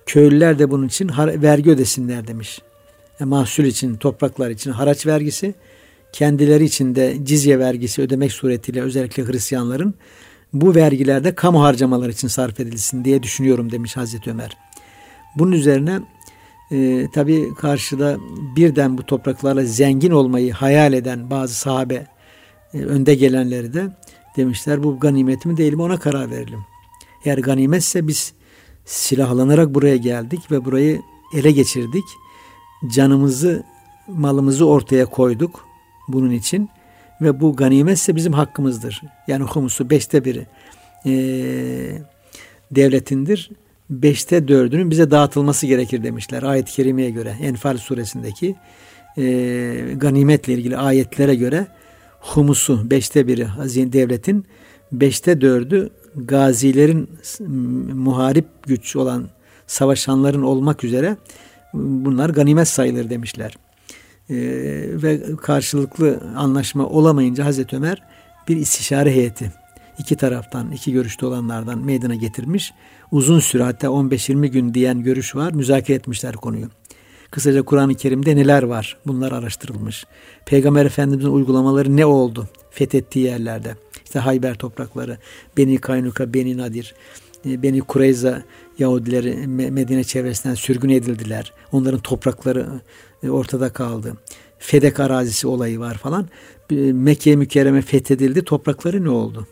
Köylüler de bunun için vergi ödesinler demiş. E, mahsul için, topraklar için haraç vergisi, kendileri için de cizye vergisi ödemek suretiyle özellikle Hristiyanların bu vergilerde kamu harcamalar için sarf edilsin diye düşünüyorum demiş Hazreti Ömer. Bunun üzerine e, tabi karşıda birden bu topraklarla zengin olmayı hayal eden bazı sahabe e, önde gelenleri de demişler bu ganimet mi değil mi ona karar verelim. Eğer ganimetse biz silahlanarak buraya geldik ve burayı ele geçirdik. Canımızı, malımızı ortaya koyduk bunun için ve bu ganimetse bizim hakkımızdır. Yani humusu beşte biri e, devletindir. Beşte dördünün bize dağıtılması gerekir demişler ayet-i kerimeye göre. Enfal suresindeki e, ganimetle ilgili ayetlere göre humusu beşte biri hazine devletin beşte dördü gazilerin muharip güç olan savaşanların olmak üzere bunlar ganimet sayılır demişler. Ee, ve karşılıklı anlaşma olamayınca Hazreti Ömer bir istişare heyeti iki taraftan, iki görüşte olanlardan meydana getirmiş. Uzun süre hatta 15-20 gün diyen görüş var. Müzakere etmişler konuyu. Kısaca Kur'an-ı Kerim'de neler var? Bunlar araştırılmış. Peygamber Efendimiz'in uygulamaları ne oldu? Fethettiği yerlerde. İşte Hayber toprakları, Beni Kaynuka, Beni Nadir, e, Beni Kureyza Yahudileri Medine çevresinden sürgün edildiler. Onların toprakları e, ortada kaldı. Fedek arazisi olayı var falan. Mekke mükerreme fethedildi. Toprakları ne oldu?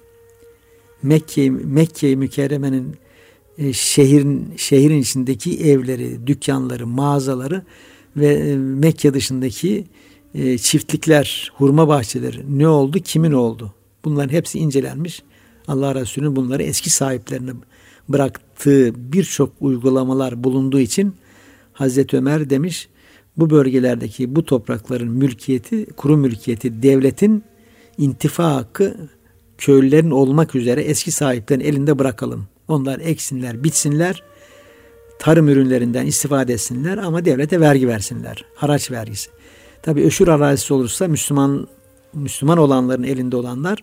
Mekke Mekke mükerremenin e, şehrin şehrin içindeki evleri, dükkanları, mağazaları ve e, Mekke dışındaki e, çiftlikler, hurma bahçeleri ne oldu, kimin oldu? Bunların hepsi incelenmiş. Allah Resulü'nün bunları eski sahiplerine bıraktığı birçok uygulamalar bulunduğu için Hazreti Ömer demiş bu bölgelerdeki bu toprakların mülkiyeti, kuru mülkiyeti devletin intifa hakkı köylülerin olmak üzere eski sahiplerin elinde bırakalım. Onlar eksinler, bitsinler. tarım ürünlerinden istifade etsinler ama devlete vergi versinler. Haraç vergisi. Tabi öşür arazisi olursa Müslüman Müslüman olanların elinde olanlar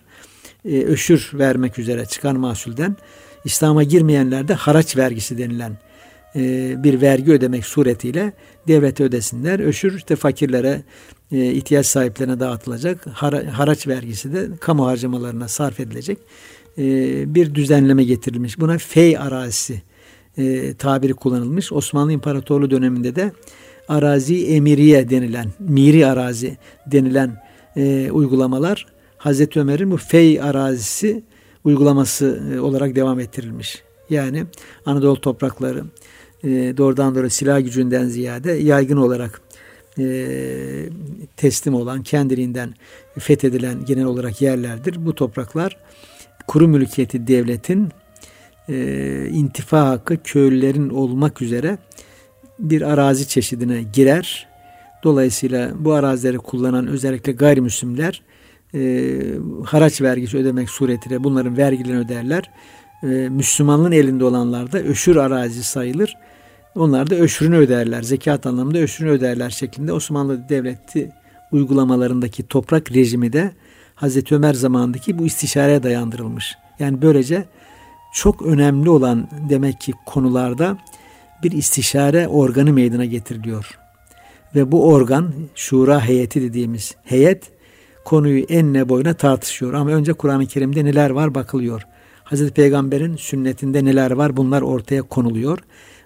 e, öşür vermek üzere çıkan mahsulden İslam'a girmeyenler de haraç vergisi denilen bir vergi ödemek suretiyle devlete ödesinler. Öşür işte fakirlere, e, ihtiyaç sahiplerine dağıtılacak. Haraç vergisi de kamu harcamalarına sarf edilecek. E, bir düzenleme getirilmiş. Buna fey arazisi tabiri kullanılmış. Osmanlı İmparatorluğu döneminde de arazi emiriye denilen, miri arazi denilen uygulamalar Hazreti Ömer'in bu fey arazisi uygulaması olarak devam ettirilmiş. Yani Anadolu toprakları, e, doğrudan doğru silah gücünden ziyade yaygın olarak e, teslim olan, kendiliğinden fethedilen genel olarak yerlerdir. Bu topraklar kuru mülkiyeti devletin e, intifa hakkı köylülerin olmak üzere bir arazi çeşidine girer. Dolayısıyla bu arazileri kullanan özellikle gayrimüslimler e, haraç vergisi ödemek suretiyle bunların vergilerini öderler. E, Müslümanlığın elinde olanlar da öşür arazi sayılır. Onlar da öşrünü öderler. Zekat anlamında öşrünü öderler şeklinde Osmanlı Devleti uygulamalarındaki toprak rejimi de Hazreti Ömer zamanındaki bu istişareye dayandırılmış. Yani böylece çok önemli olan demek ki konularda bir istişare organı meydana getiriliyor. Ve bu organ şura heyeti dediğimiz heyet konuyu enine boyuna tartışıyor. Ama önce Kur'an-ı Kerim'de neler var bakılıyor. Hazreti Peygamber'in sünnetinde neler var bunlar ortaya konuluyor.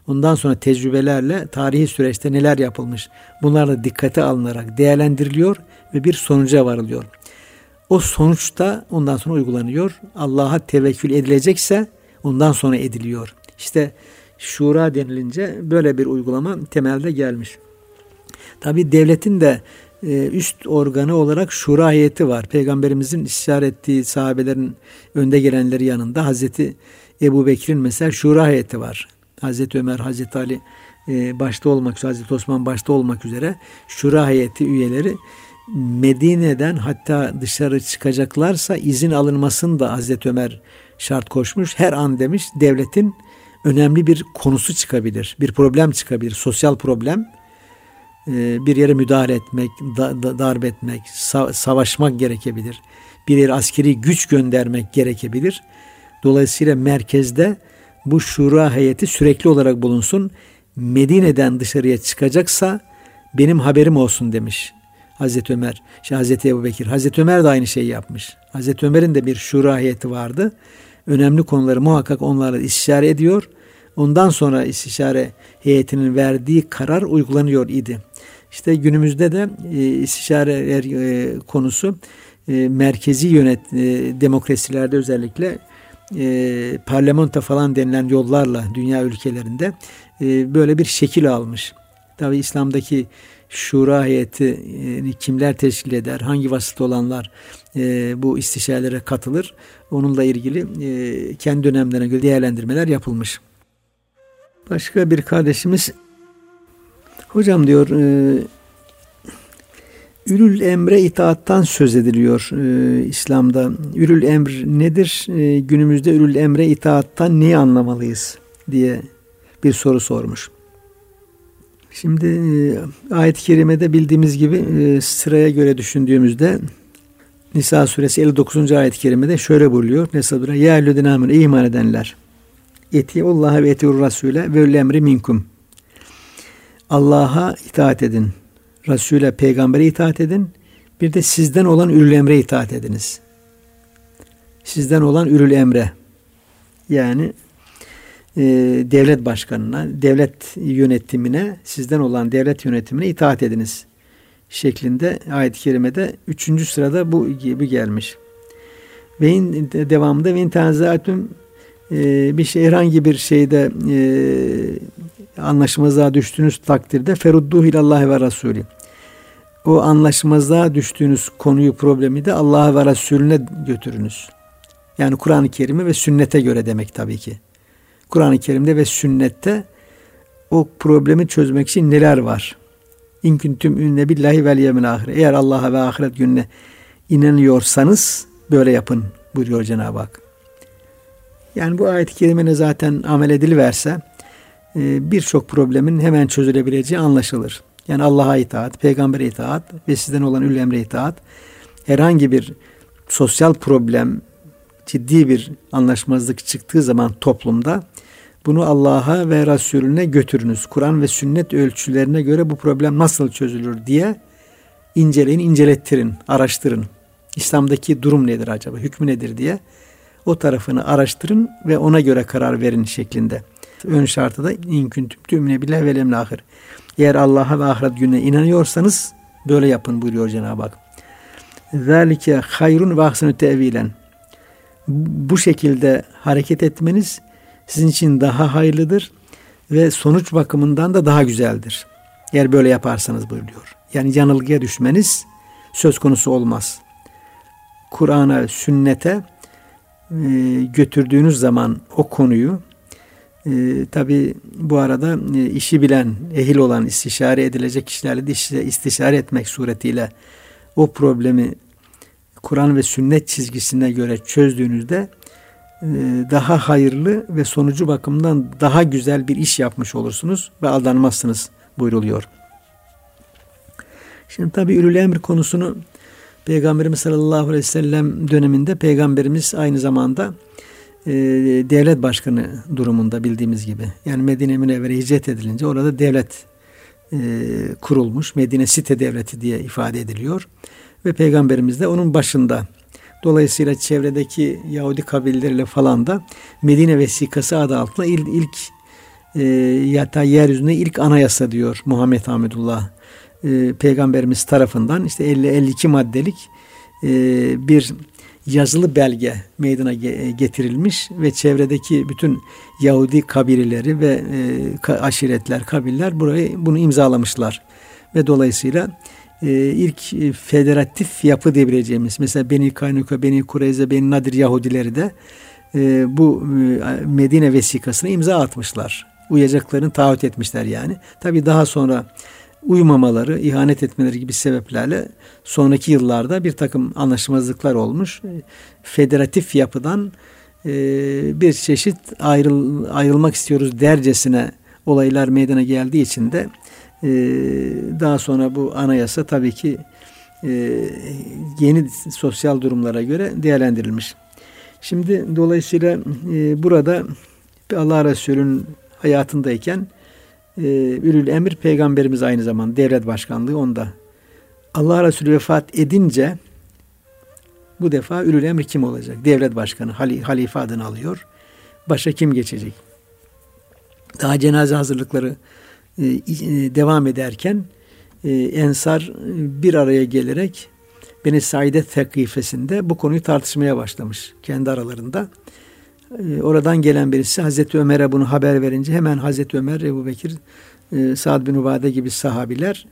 Ondan sonra tecrübelerle tarihi süreçte neler yapılmış bunlar da dikkate alınarak değerlendiriliyor ve bir sonuca varılıyor. O sonuçta ondan sonra uygulanıyor. Allah'a tevekkül edilecekse ondan sonra ediliyor. İşte şura denilince böyle bir uygulama temelde gelmiş. Tabi devletin de e, üst organı olarak şura heyeti var. Peygamberimizin işaret ettiği sahabelerin önde gelenleri yanında Hazreti Ebu Bekir'in mesela şura heyeti var. Hazreti Ömer, Hazreti Ali e, başta olmak üzere, Hazreti Osman başta olmak üzere şura heyeti üyeleri Medine'den hatta dışarı çıkacaklarsa izin alınmasını da Hazreti Ömer şart koşmuş. Her an demiş devletin önemli bir konusu çıkabilir. Bir problem çıkabilir. Sosyal problem. E, bir yere müdahale etmek, darp etmek, savaşmak gerekebilir. Bir yere askeri güç göndermek gerekebilir. Dolayısıyla merkezde bu şura heyeti sürekli olarak bulunsun. Medine'den dışarıya çıkacaksa benim haberim olsun demiş Hazreti Ömer, şey Hazreti Ebu Bekir. Hazreti Ömer de aynı şeyi yapmış. Hazreti Ömer'in de bir şura heyeti vardı. Önemli konuları muhakkak onlarla istişare ediyor. Ondan sonra istişare heyetinin verdiği karar uygulanıyor idi. İşte günümüzde de e, istişare e, konusu e, merkezi yönet e, demokrasilerde özellikle e, parlamento falan denilen yollarla dünya ülkelerinde e, böyle bir şekil almış. Tabi İslam'daki şura heyeti e, kimler teşkil eder, hangi vasıfta olanlar e, bu istişarelere katılır, onunla ilgili e, kendi dönemlerine göre değerlendirmeler yapılmış. Başka bir kardeşimiz, hocam diyor, e, Ülül emre itaattan söz ediliyor e, İslam'da. Ülül emr nedir? E, günümüzde ülül emre itaattan neyi anlamalıyız diye bir soru sormuş. Şimdi e, ayet-i kerimede bildiğimiz gibi e, sıraya göre düşündüğümüzde Nisa suresi 59. ayet-i kerimede şöyle buyuruyor. Nesabura ya amenu iman edenler. Etiullaha ve etiur rasule ve emri minkum. Allah'a itaat edin. Resul'e, peygambere itaat edin. Bir de sizden olan ürül emre itaat ediniz. Sizden olan ürül emre. Yani e, devlet başkanına, devlet yönetimine, sizden olan devlet yönetimine itaat ediniz şeklinde ayet-i kerimede üçüncü sırada bu gibi gelmiş. Ve in, devamında ve intenzatüm e, bir şey herhangi bir şeyde e, anlaşmazlığa düştüğünüz takdirde ferudduh ilallahi ve rasulü o anlaşmazlığa düştüğünüz konuyu, problemi de Allah'a ve Resulüne götürünüz. Yani Kur'an-ı Kerim'e ve sünnete göre demek tabii ki. Kur'an-ı Kerim'de ve sünnette o problemi çözmek için neler var? İn kuntum ünne billahi vel yevmil ahire. Eğer Allah'a ve ahiret gününe inanıyorsanız böyle yapın buyuruyor Cenab-ı Hak. Yani bu ayet-i kerimene zaten amel ediliverse birçok problemin hemen çözülebileceği anlaşılır. Yani Allah'a itaat, peygambere itaat ve sizden olan ül emre itaat herhangi bir sosyal problem, ciddi bir anlaşmazlık çıktığı zaman toplumda bunu Allah'a ve Resulüne götürünüz. Kur'an ve sünnet ölçülerine göre bu problem nasıl çözülür diye inceleyin, incelettirin, araştırın. İslam'daki durum nedir acaba, hükmü nedir diye o tarafını araştırın ve ona göre karar verin şeklinde. Ön şartı da inküntüm tümne bile velem ahir. Eğer Allah'a ve ahiret gününe inanıyorsanız böyle yapın buyuruyor Cenab-ı Hak. Zalike hayrun ve tevilen. Bu şekilde hareket etmeniz sizin için daha hayırlıdır ve sonuç bakımından da daha güzeldir. Eğer böyle yaparsanız buyuruyor. Yani yanılgıya düşmeniz söz konusu olmaz. Kur'an'a, sünnete e, götürdüğünüz zaman o konuyu e, tabi bu arada e, işi bilen, ehil olan, istişare edilecek kişilerle de istişare etmek suretiyle o problemi Kur'an ve sünnet çizgisine göre çözdüğünüzde e, daha hayırlı ve sonucu bakımından daha güzel bir iş yapmış olursunuz ve aldanmazsınız buyruluyor. Şimdi tabi ülül emir konusunu Peygamberimiz sallallahu aleyhi ve sellem döneminde Peygamberimiz aynı zamanda e, devlet başkanı durumunda bildiğimiz gibi. Yani Medine Münevvere hicret edilince orada devlet e, kurulmuş. Medine site devleti diye ifade ediliyor. Ve Peygamberimiz de onun başında. Dolayısıyla çevredeki Yahudi kabileleriyle falan da Medine vesikası adı altında ilk, e, yata yeryüzünde ilk anayasa diyor Muhammed Hamidullah e, Peygamberimiz tarafından işte 50-52 maddelik e, bir yazılı belge meydana getirilmiş ve çevredeki bütün Yahudi kabileleri ve e, aşiretler, kabiller burayı bunu imzalamışlar. Ve dolayısıyla e, ilk e, federatif yapı diyebileceğimiz mesela Beni Kaynuka, Beni Kureyze, Beni Nadir Yahudileri de e, bu e, Medine vesikasına imza atmışlar. Uyacaklarını taahhüt etmişler yani. Tabi daha sonra uymamaları, ihanet etmeleri gibi sebeplerle sonraki yıllarda bir takım anlaşmazlıklar olmuş. Federatif yapıdan e, bir çeşit ayrıl, ayrılmak istiyoruz dercesine olaylar meydana geldiği için de e, daha sonra bu anayasa tabii ki e, yeni sosyal durumlara göre değerlendirilmiş. Şimdi dolayısıyla burada Allah Resulü'nün hayatındayken e, Ülül Emir peygamberimiz aynı zamanda devlet başkanlığı onda. Allah Resulü vefat edince bu defa Ülül Emir kim olacak? Devlet başkanı, hali, halife adını alıyor. Başa kim geçecek? Daha cenaze hazırlıkları e, e, devam ederken e, Ensar bir araya gelerek Beni Saide Tekifesinde bu konuyu tartışmaya başlamış kendi aralarında. Ee, oradan gelen birisi Hazreti Ömer'e bunu haber verince hemen Hazreti Ömer, Ebu Bekir, e, Sa'd bin Ubade gibi sahabiler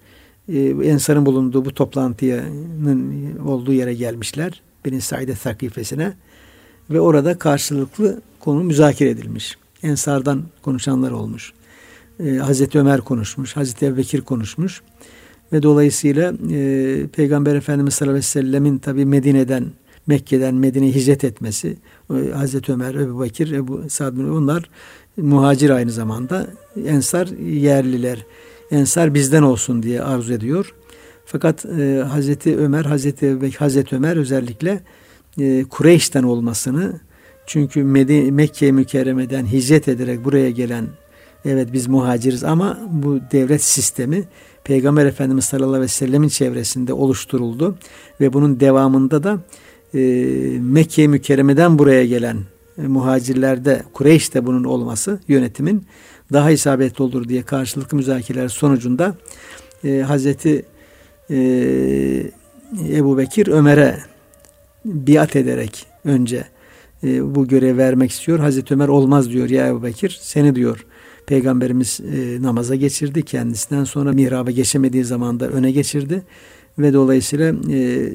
e, Ensar'ın bulunduğu bu toplantının olduğu yere gelmişler. Beni Saide Sakifesine ve orada karşılıklı konu müzakere edilmiş. Ensar'dan konuşanlar olmuş. E, Hazreti Ömer konuşmuş, Hazreti Ebu Bekir konuşmuş ve dolayısıyla Peygamber Efendimiz sallallahu aleyhi ve sellemin tabi Medine'den Mekke'den Medine'ye hicret etmesi, Hazreti Ömer, Ebu Bakir, Ebu Sa'd bunlar muhacir aynı zamanda. Ensar yerliler. Ensar bizden olsun diye arzu ediyor. Fakat e, Hazreti Ömer, Hazreti Ebu Hazreti Ömer özellikle e, Kureyş'ten olmasını çünkü Medine, Mekke mükerremeden hicret ederek buraya gelen evet biz muhaciriz ama bu devlet sistemi Peygamber Efendimiz sallallahu aleyhi ve sellemin çevresinde oluşturuldu ve bunun devamında da e, Mekke mükerremeden buraya gelen e, muhacirlerde Kureyş'te bunun olması yönetimin daha isabetli olur diye karşılıklı müzakereler sonucunda e, Hazreti e, Ebu Bekir Ömer'e biat ederek önce e, bu görev vermek istiyor. Hazreti Ömer olmaz diyor ya Ebu Bekir seni diyor Peygamberimiz e, namaza geçirdi. Kendisinden sonra mihraba geçemediği zaman da öne geçirdi ve dolayısıyla e,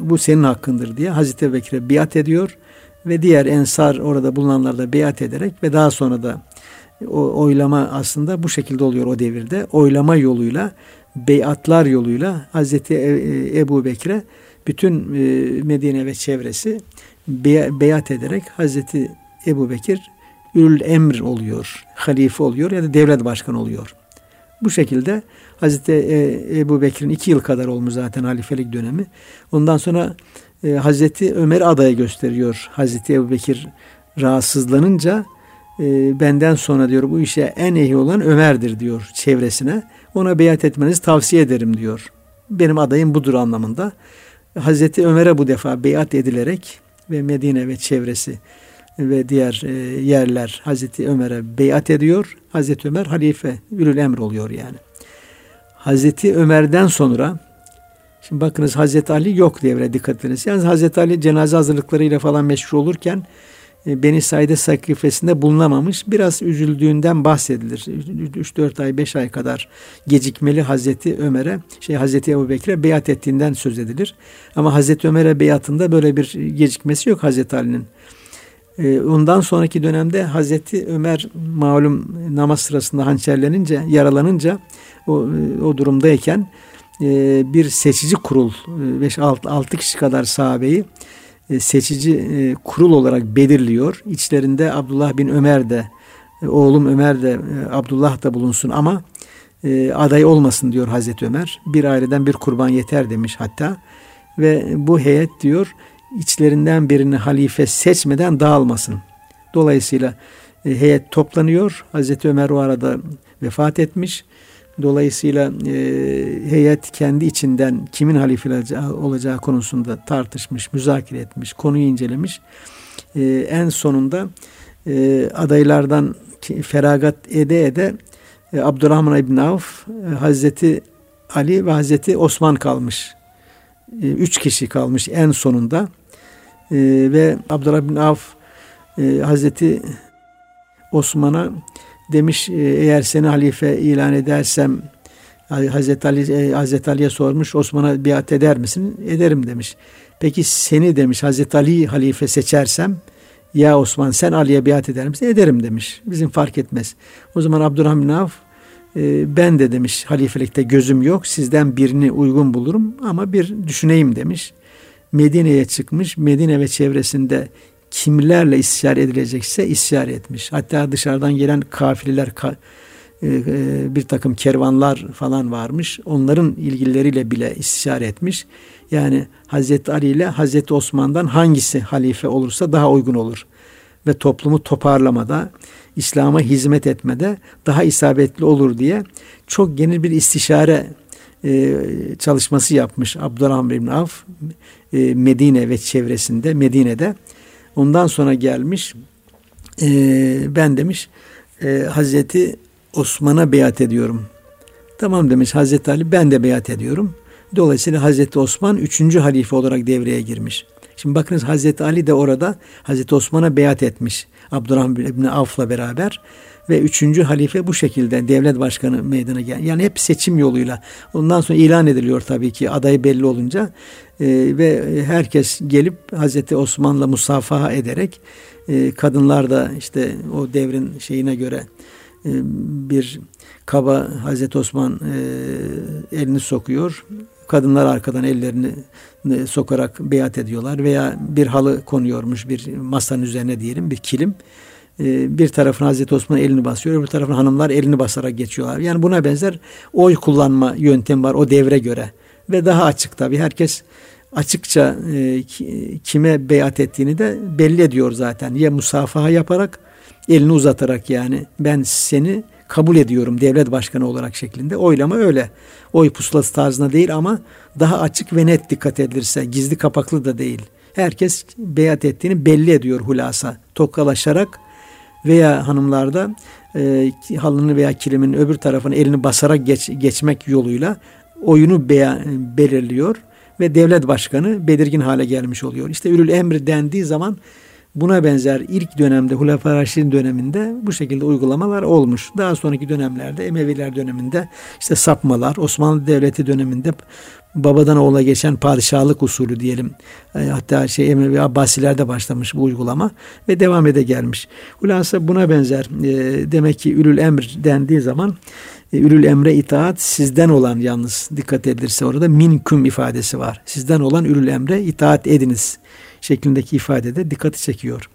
bu senin hakkındır diye Hazreti Bekir'e biat ediyor ve diğer ensar orada bulunanlar da biat ederek ve daha sonra da o oylama aslında bu şekilde oluyor o devirde. Oylama yoluyla, beyatlar yoluyla Hazreti e, e, Ebu Bekir'e bütün e, Medine ve çevresi beyat ederek Hazreti Ebu Bekir ülül emr oluyor, halife oluyor ya da devlet başkanı oluyor. Bu şekilde Hazreti e, Ebu Bekir'in iki yıl kadar olmuş zaten halifelik dönemi. Ondan sonra e, Hazreti Ömer adayı gösteriyor. Hazreti Ebu Bekir rahatsızlanınca e, benden sonra diyor bu işe en iyi olan Ömer'dir diyor çevresine. Ona beyat etmenizi tavsiye ederim diyor. Benim adayım budur anlamında. Hazreti Ömer'e bu defa beyat edilerek ve Medine ve çevresi ve diğer yerler Hazreti Ömer'e beyat ediyor. Hazreti Ömer halife, ülül emr oluyor yani. Hazreti Ömer'den sonra şimdi bakınız Hazreti Ali yok devre dikkat ediniz. Yalnız Hazreti Ali cenaze hazırlıklarıyla falan meşhur olurken e, Beni Said'e sakrifesinde bulunamamış. Biraz üzüldüğünden bahsedilir. 3-4 ay 5 ay kadar gecikmeli Hazreti Ömer'e şey Hazreti Ebu Bekir'e beyat ettiğinden söz edilir. Ama Hazreti Ömer'e beyatında böyle bir gecikmesi yok Hazreti Ali'nin. E, ondan sonraki dönemde Hazreti Ömer malum namaz sırasında hançerlenince, yaralanınca o, o durumdayken e, bir seçici kurul 5-6 kişi kadar sahabeyi e, seçici e, kurul olarak belirliyor. İçlerinde Abdullah bin Ömer de e, oğlum Ömer de Abdullah da bulunsun ama aday olmasın diyor Hazreti Ömer. Bir aileden bir kurban yeter demiş hatta. Ve bu heyet diyor içlerinden birini halife seçmeden dağılmasın. Dolayısıyla heyet toplanıyor. Hazreti Ömer o arada vefat etmiş. Dolayısıyla e, heyet kendi içinden kimin halife olacağı, konusunda tartışmış, müzakere etmiş, konuyu incelemiş. E, en sonunda e, adaylardan feragat ede ede e, Abdurrahman İbn Avf, e, Hazreti Ali ve Hazreti Osman kalmış. E, üç kişi kalmış en sonunda. E, ve Abdurrahman İbn Avf e, Hazreti Osman'a demiş e, eğer seni halife ilan edersem Hazreti Ali e, Hazreti Ali'ye sormuş Osman'a biat eder misin? Ederim demiş. Peki seni demiş Hazreti Ali halife seçersem ya Osman sen Ali'ye biat eder misin? Ederim demiş. Bizim fark etmez. O zaman Abdurrahman Avf e, ben de demiş halifelikte gözüm yok. Sizden birini uygun bulurum ama bir düşüneyim demiş. Medine'ye çıkmış. Medine ve çevresinde kimlerle istişare edilecekse istişare etmiş. Hatta dışarıdan gelen kafileler e, e, bir takım kervanlar falan varmış. Onların ilgilileriyle bile istişare etmiş. Yani Hazreti Ali ile Hazreti Osman'dan hangisi halife olursa daha uygun olur. Ve toplumu toparlamada, İslam'a hizmet etmede daha isabetli olur diye çok geniş bir istişare e, çalışması yapmış Abdurrahman bin Avf Medine ve çevresinde Medine'de Ondan sonra gelmiş e, ben demiş e, Hazreti Osman'a beyat ediyorum. Tamam demiş Hazreti Ali ben de beyat ediyorum. Dolayısıyla Hazreti Osman üçüncü halife olarak devreye girmiş. Şimdi bakınız Hazreti Ali de orada Hazreti Osman'a beyat etmiş. Abdurrahman bin Avf'la beraber ve üçüncü halife bu şekilde devlet başkanı meydana gel. Yani hep seçim yoluyla. Ondan sonra ilan ediliyor tabii ki adayı belli olunca e, ve herkes gelip Hazreti Osman'la musafaha ederek e, kadınlar da işte o devrin şeyine göre e, bir kaba Hazreti Osman e, elini sokuyor. Kadınlar arkadan ellerini e, sokarak beyat ediyorlar veya bir halı konuyormuş bir masanın üzerine diyelim bir kilim. E, bir tarafına Hazreti Osman elini basıyor, öbür tarafına hanımlar elini basarak geçiyorlar. Yani buna benzer oy kullanma yöntemi var o devre göre. Ve daha açık tabii. Herkes açıkça e, kime beyat ettiğini de belli ediyor zaten. Ya musafaha yaparak, elini uzatarak yani ben seni kabul ediyorum devlet başkanı olarak şeklinde. Oylama öyle. Oy pusulası tarzında değil ama daha açık ve net dikkat edilirse gizli kapaklı da değil. Herkes beyat ettiğini belli ediyor hulasa. Tokalaşarak veya hanımlarda e, halının veya kilimin öbür tarafına elini basarak geç, geçmek yoluyla oyunu beya, belirliyor ve devlet başkanı belirgin hale gelmiş oluyor. İşte ülül emri dendiği zaman buna benzer ilk dönemde Hulefai Raşid'in döneminde bu şekilde uygulamalar olmuş. Daha sonraki dönemlerde Emeviler döneminde işte sapmalar, Osmanlı Devleti döneminde babadan oğula geçen padişahlık usulü diyelim. E, hatta şey Emevi Abbasilerde başlamış bu uygulama ve devam ede gelmiş. Hulasa buna benzer e, demek ki ülül emr dendiği zaman e, ülül emre itaat sizden olan yalnız dikkat edilirse orada minküm ifadesi var. Sizden olan ülül emre itaat ediniz şeklindeki ifadede dikkati çekiyor.